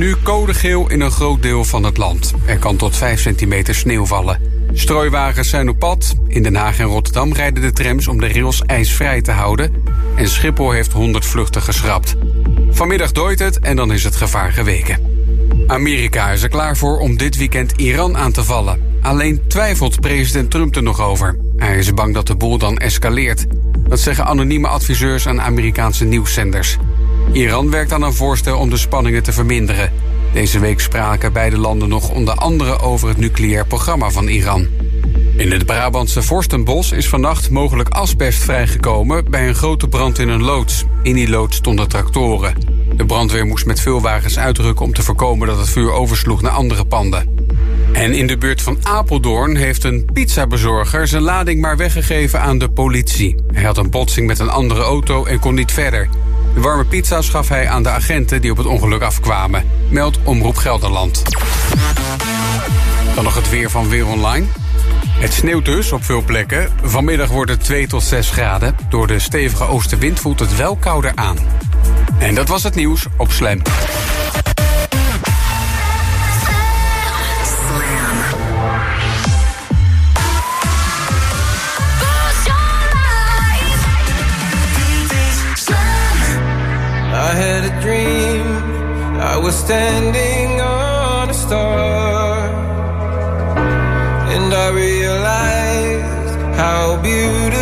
nu code geel in een groot deel van het land. Er kan tot 5 centimeter sneeuw vallen. Strooiwagens zijn op pad. In Den Haag en Rotterdam rijden de trams om de rails ijsvrij te houden. En Schiphol heeft 100 vluchten geschrapt. Vanmiddag dooit het en dan is het gevaar geweken. Amerika is er klaar voor om dit weekend Iran aan te vallen. Alleen twijfelt president Trump er nog over. Hij is bang dat de boel dan escaleert. Dat zeggen anonieme adviseurs aan Amerikaanse nieuwszenders. Iran werkt aan een voorstel om de spanningen te verminderen. Deze week spraken beide landen nog onder andere over het nucleair programma van Iran. In het Brabantse Vorstenbos is vannacht mogelijk asbest vrijgekomen bij een grote brand in een loods. In die loods stonden tractoren. De brandweer moest met veel wagens uitrukken om te voorkomen dat het vuur oversloeg naar andere panden. En in de buurt van Apeldoorn heeft een pizzabezorger zijn lading maar weggegeven aan de politie. Hij had een botsing met een andere auto en kon niet verder. De warme pizza's gaf hij aan de agenten die op het ongeluk afkwamen. Meldt Omroep Gelderland. Dan nog het weer van Weer Online. Het sneeuwt dus op veel plekken. Vanmiddag wordt het 2 tot 6 graden. Door de stevige oostenwind voelt het wel kouder aan. En dat was het nieuws op Slam. Was standing on a star. And I realized how beautiful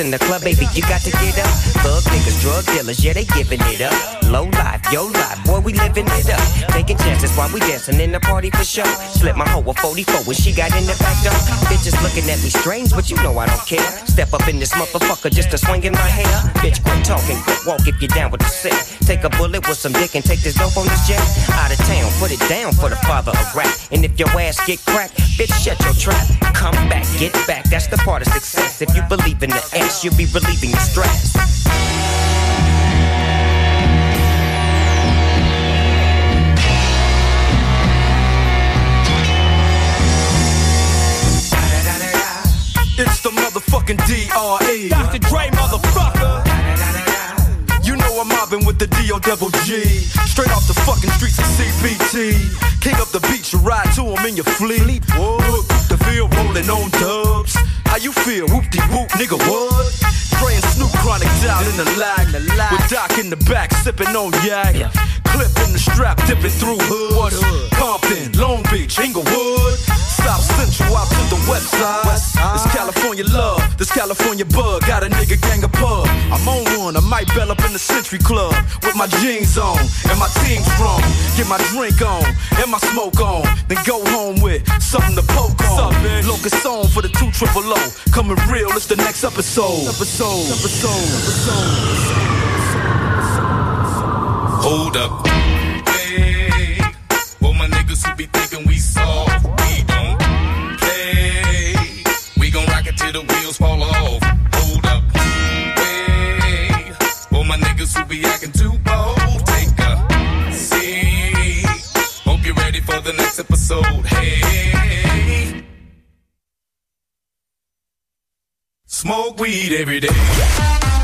in the club, baby, you got to get up. Thug niggas, drug dealers, yeah, they giving it up. Low life, yo life, boy, we living it up. Taking chances while we dancing in the party for sure. Slip my hoe a 44 when she got in the back door. Bitches looking at me strange, but you know I don't care. Step up in this motherfucker just to swing in my hair. Bitch, quit talking, quit walk if you're down with the sick. Take a bullet with some dick and take this dope on this jet. Out of town, put it down for the father of rap. And if your ass get cracked, bitch, shut your trap. Come back, get back, that's the part of success. If you believe in the ass, you'll be relieving the stress. It's the motherfucking DRE. Dr. Dre, motherfucker. You know I'm mobbing with the D.O. Double G. Straight off the fucking streets of CPT. King up the beach, you ride to him in your fleet. What? Field rolling on dubs. How you feel? Whoop de whoop, nigga, what? And Snoop Chronic down in the lag. With Doc in the back, sipping on yak. Clip in the strap, dipping through hoods. Compton, Long Beach, Inglewood. South Central out to the west side. This California love, this California bug. Got a nigga gang of pub. I'm on one, I might bell up in the Century Club. With my jeans on, and my team strong. Get my drink on, and my smoke on. Then go home with something to poke on. Locust on for the two triple O. Coming real, it's the next episode. Episode, episode, episode. Hold up. Hey, for my niggas who be thinking we soft, we don't play. We gon' rock it till the wheels fall off. Hold up. Hey, for my niggas who be acting too bold, take a seat. Hope you're ready for the next episode. Hey. Smoke weed every day.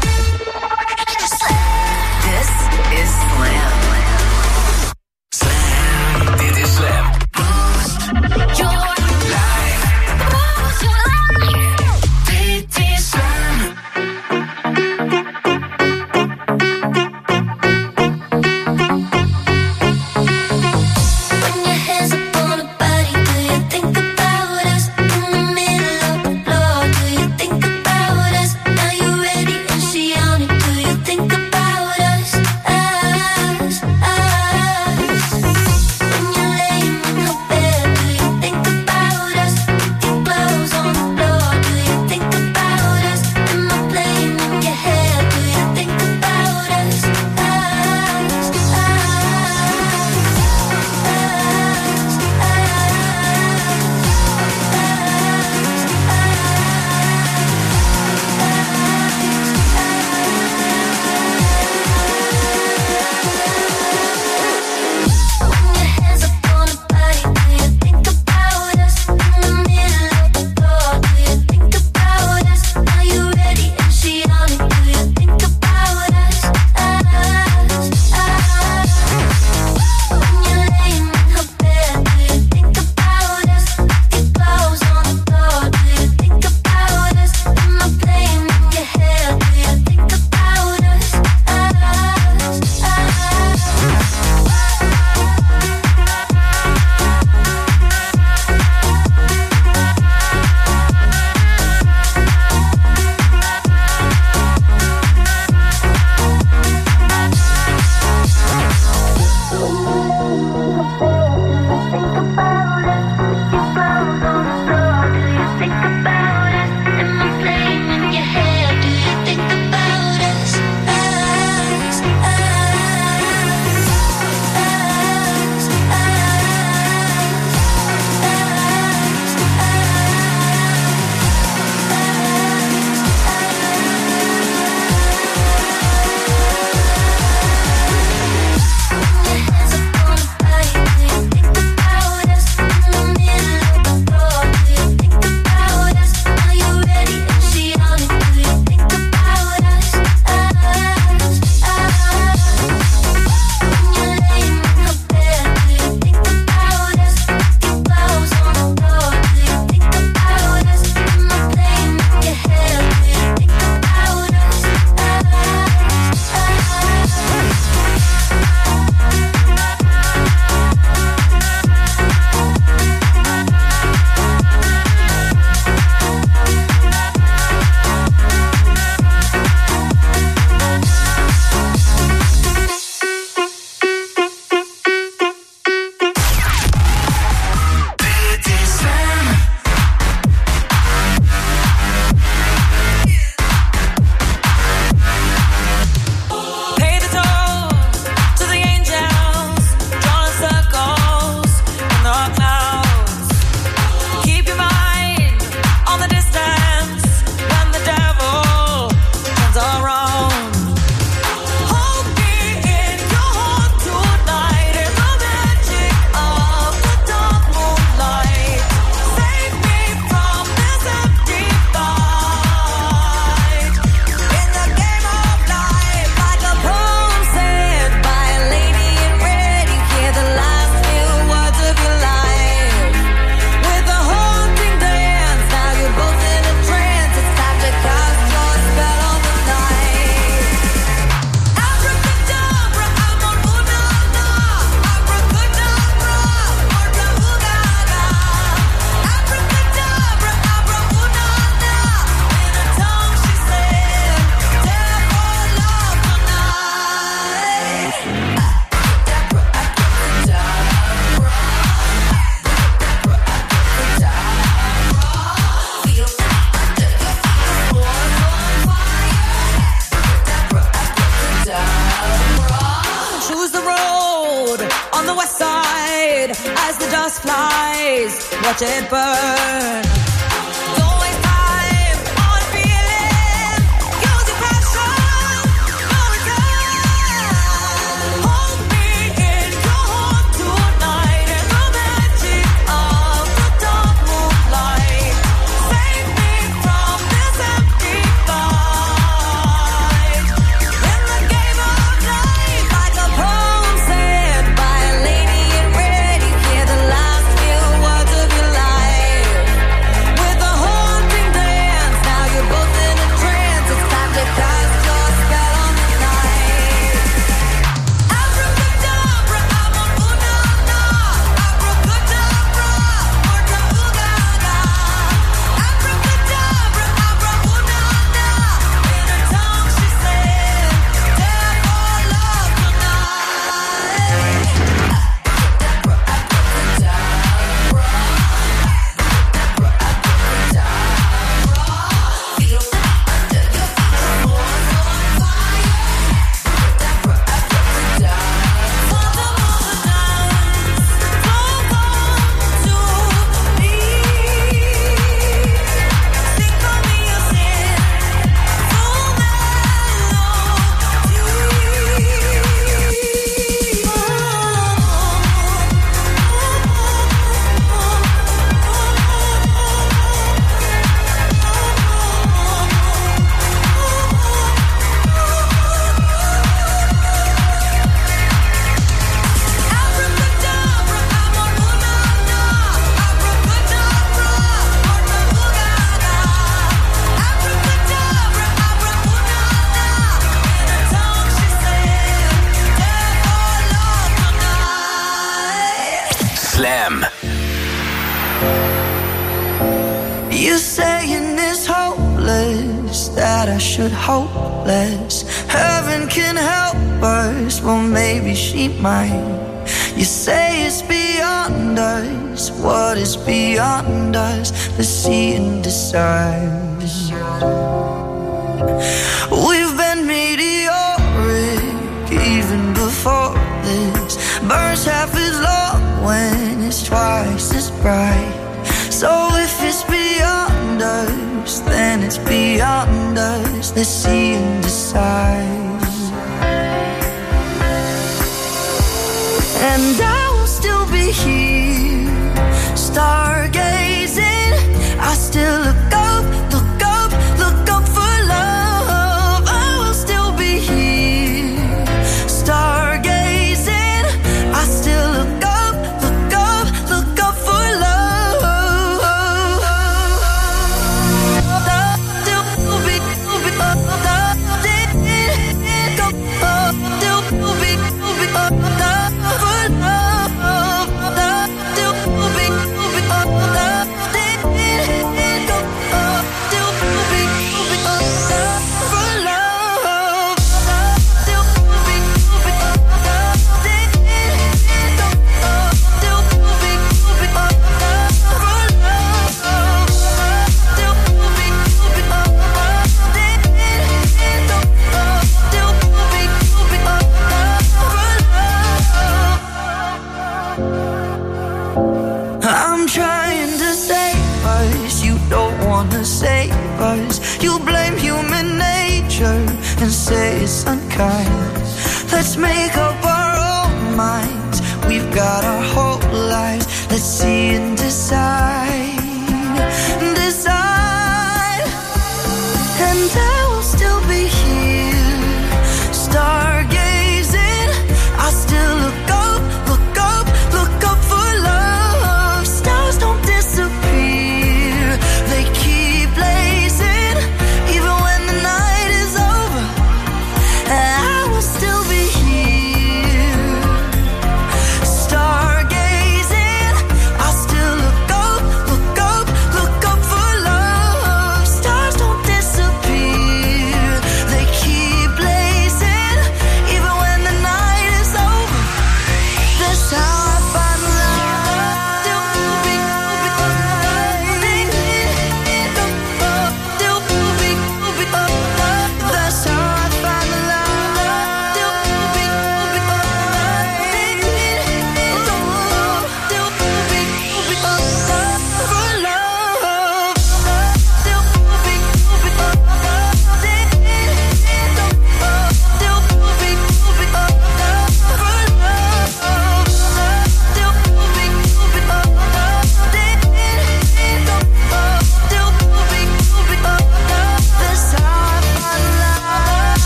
And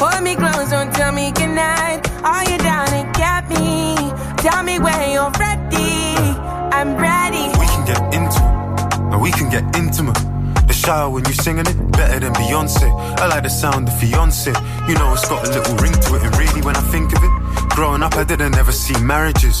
Hold me close, don't tell me goodnight. Are you down to get me? Tell me when you're ready. I'm ready. We can get into it, and we can get intimate. The shower when you're singing it, better than Beyonce. I like the sound of Beyonce. You know it's got a little ring to it, and really when I think of it, growing up I didn't ever see marriages.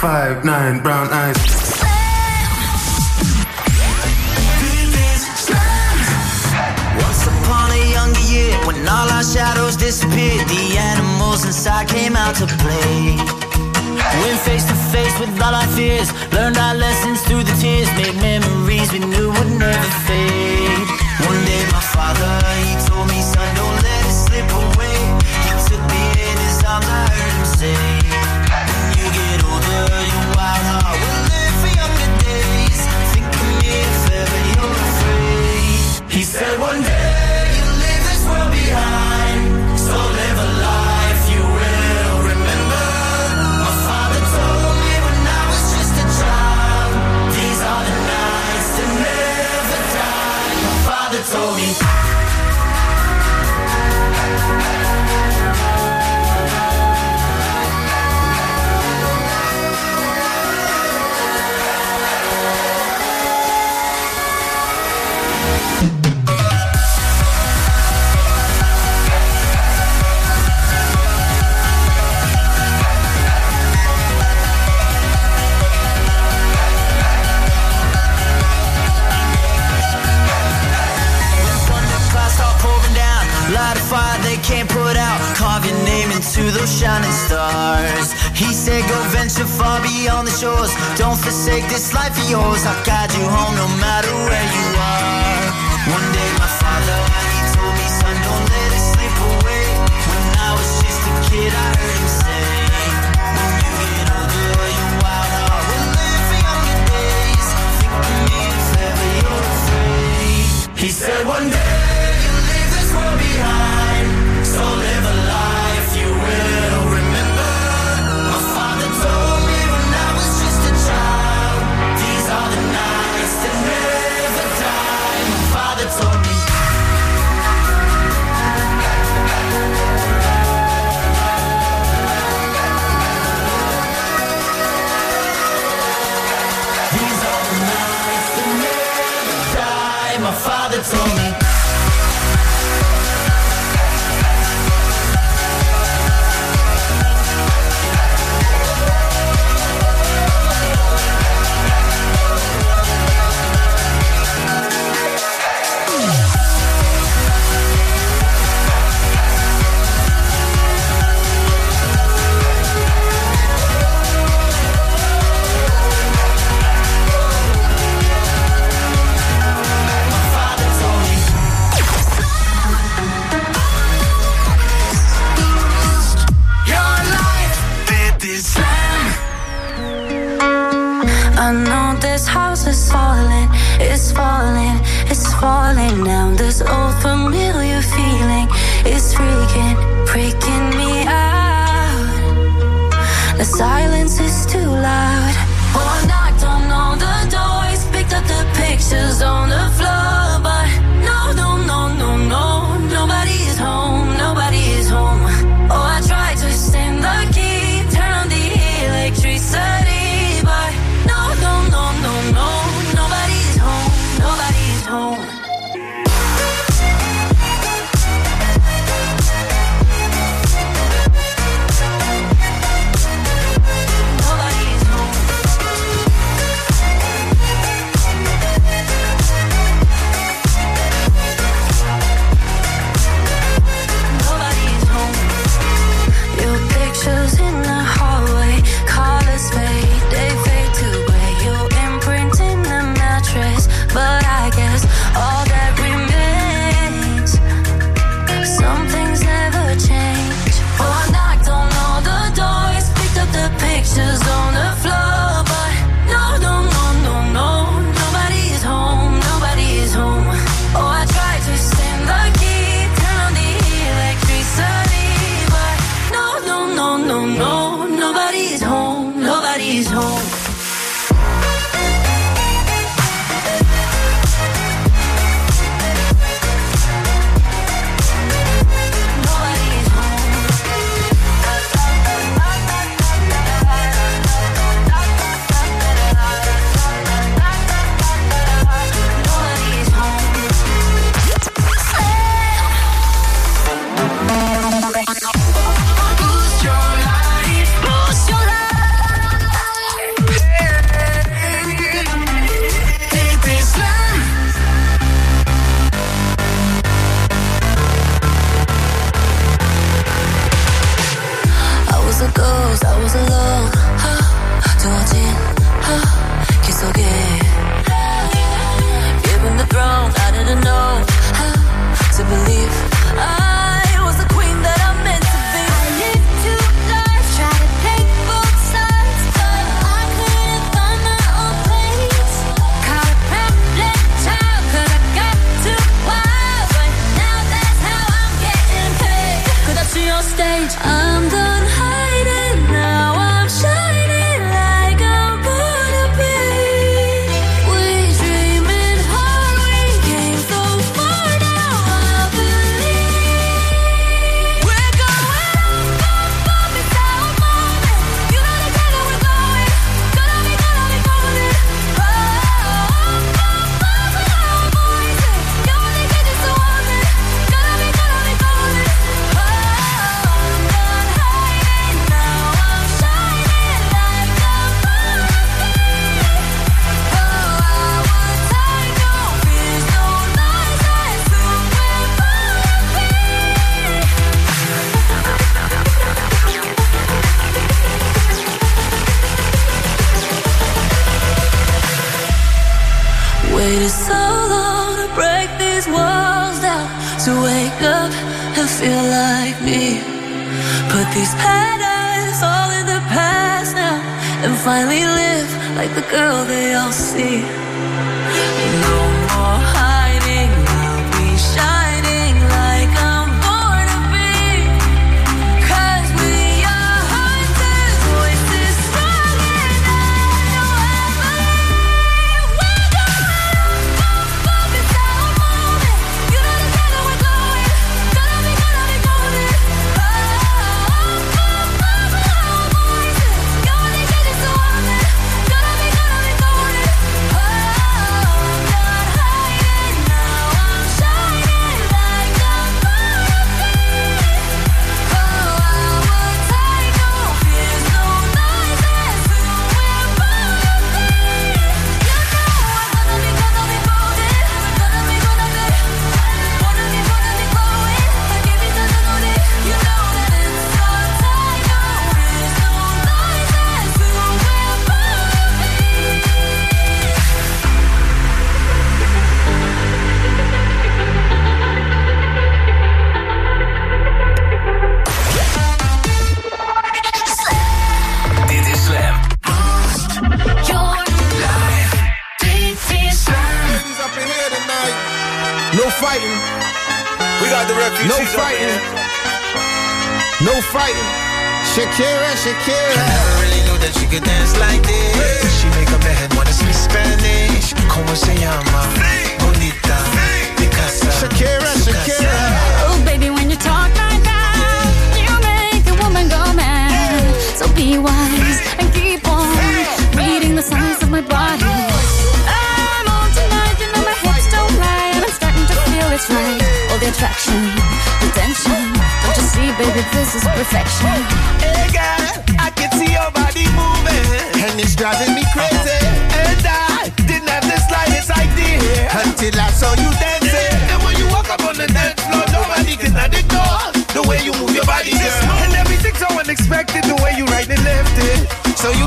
five nine brown eyes. Once upon a younger year, when all our shadows disappeared, the animals inside came out to play. When face to face with all our fears, learned our lessons through the tears, made memories we knew would never fade. started from No fighting. No fighting. Shakira, Shakira. I Never really knew that she could dance like this. She make a man wanna speak Spanish. Como se llama? Bonita. Picasa. Shakira, Shakira. Oh, baby, when you talk like that, you make a woman go mad. So be wise and keep on reading the signs of my body. It's right. All the attraction, the tension. Don't you see, baby, this is perfection. Hey girl, I can see your body moving, and it's driving me crazy. And I didn't have the slightest idea until I saw you dancing. And when you walk up on the dance floor, nobody can ignore the way you move your body, girl. And everything's so unexpected, the way you right and left it. So you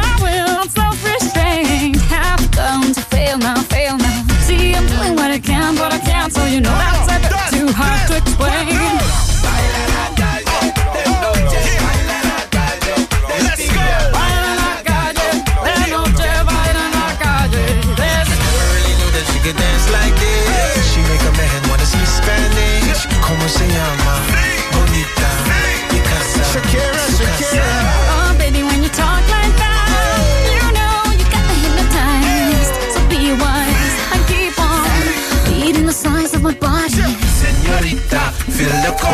So you know that's a bit too hard to explain.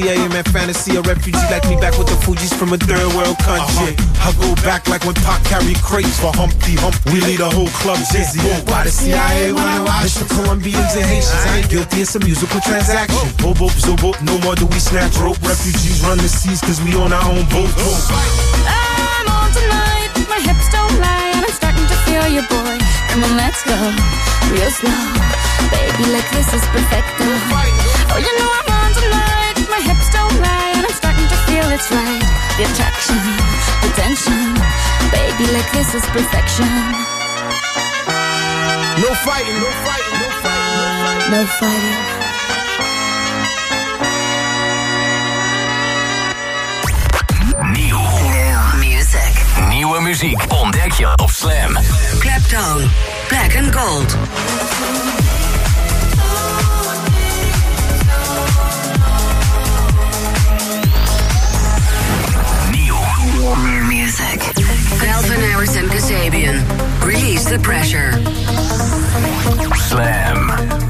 She's so sexy, I am in fantasy. A refugee like me back with the Fugees from a third world country. Uh-huh. I go back like when Pac carried crates for Humpty Hump. We lead a whole club dizzy. Why the CIA wanna watch the Colombians and Haitians? I ain't guilty, it's a musical transaction. Oh. Bobo, zobo, no more do we snatch rope. Refugees run the seas cause we on our own boat. I'm on tonight, my hips don't lie, and I'm starting to feel you, boy. Come on, let's go real slow, baby. Like this is perfecto. Oh, you know I'm on tonight, my hips don't lie, and I'm starting to feel it's right. The attraction, the tension, baby. Like this is perfection. No fighting, no fighting, no fighting, no fighting. No fighting. Nieuw. Music. Nieuwe muziek ontdek je op Slam. Claptone, Black and Gold. Calvin Harris and Kasabian. Release the pressure. Slam.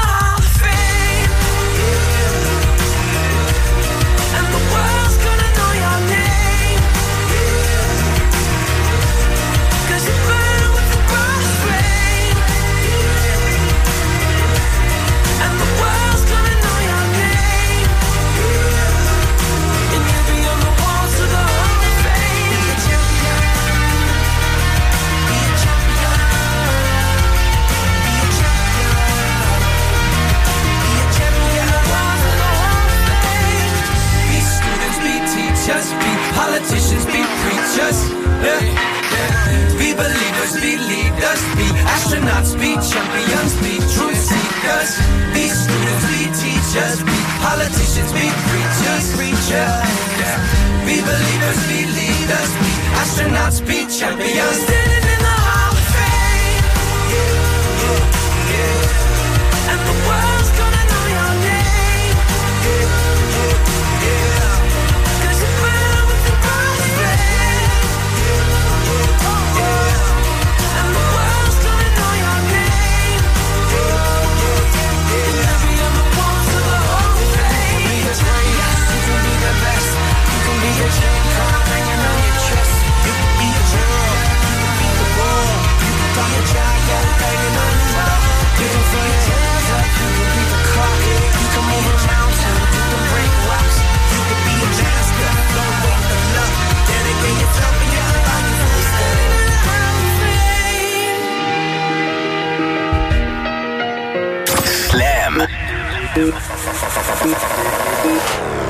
astronauts, be champions.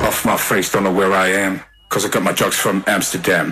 Off my face, don't know where I am. Cause I got my drugs from Amsterdam.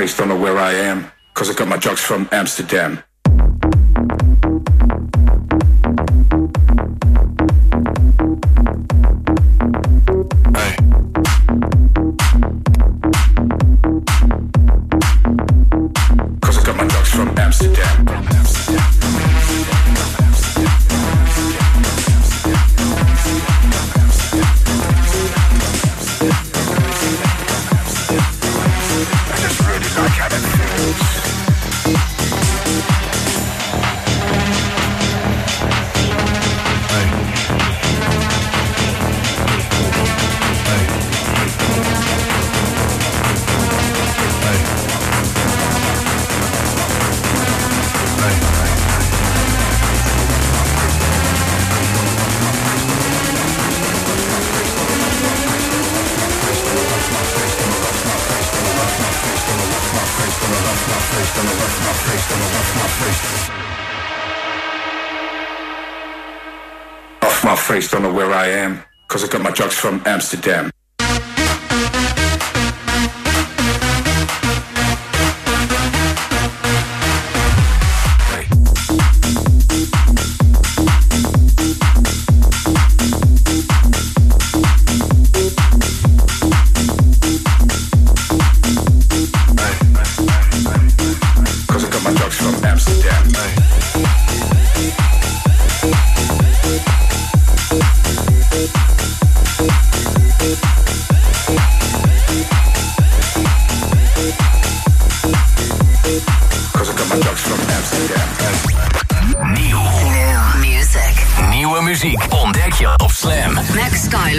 place, don't know where I am, cause I got my drugs from Amsterdam. from Amsterdam.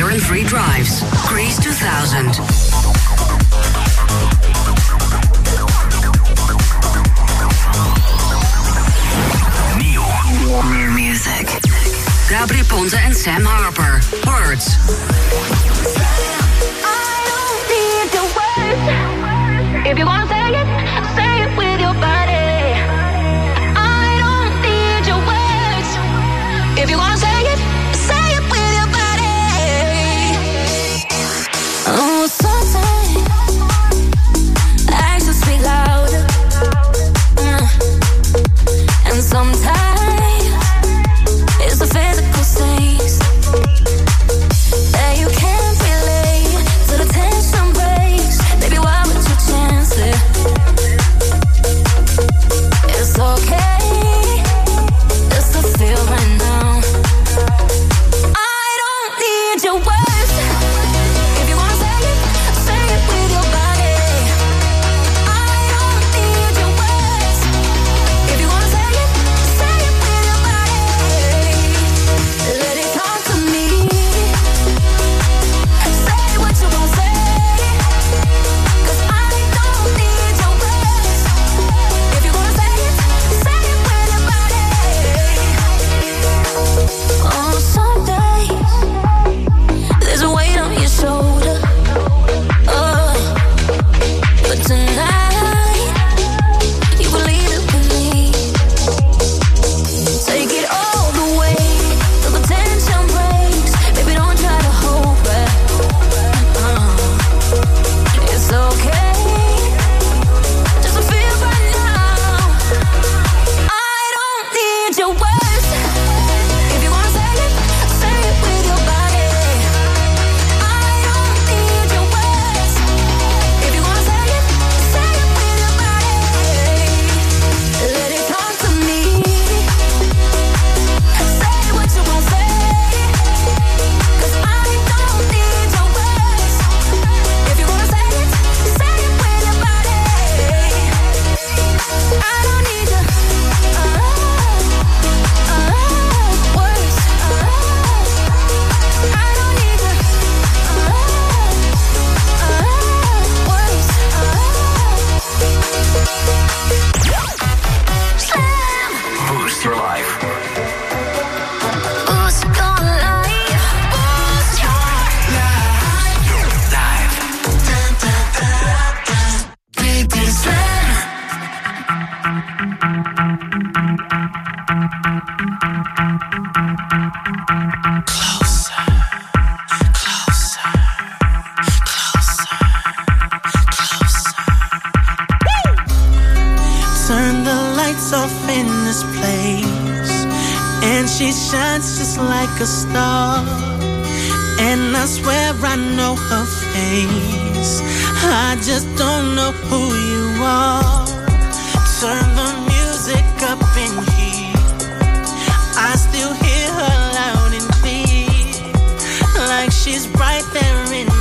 and-free drives. Grease 2000. Warmer music. Gabri and Sam Harper. Words. If you wanna say